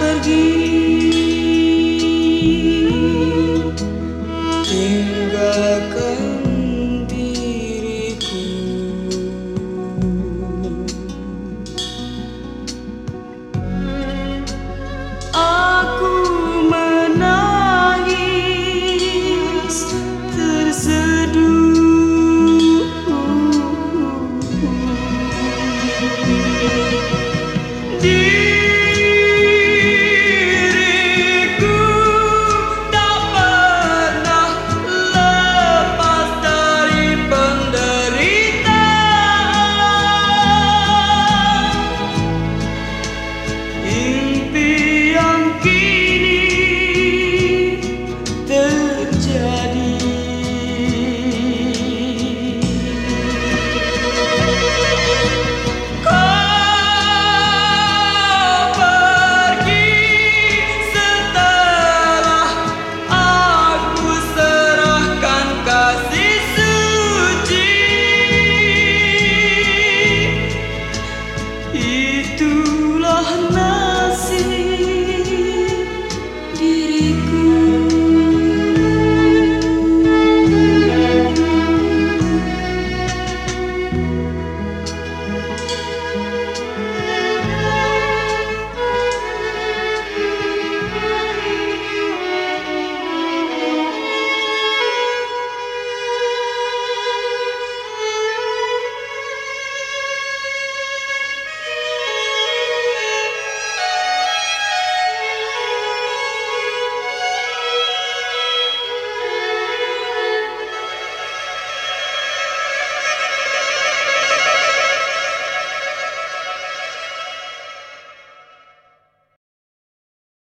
pergi. Tinggalkan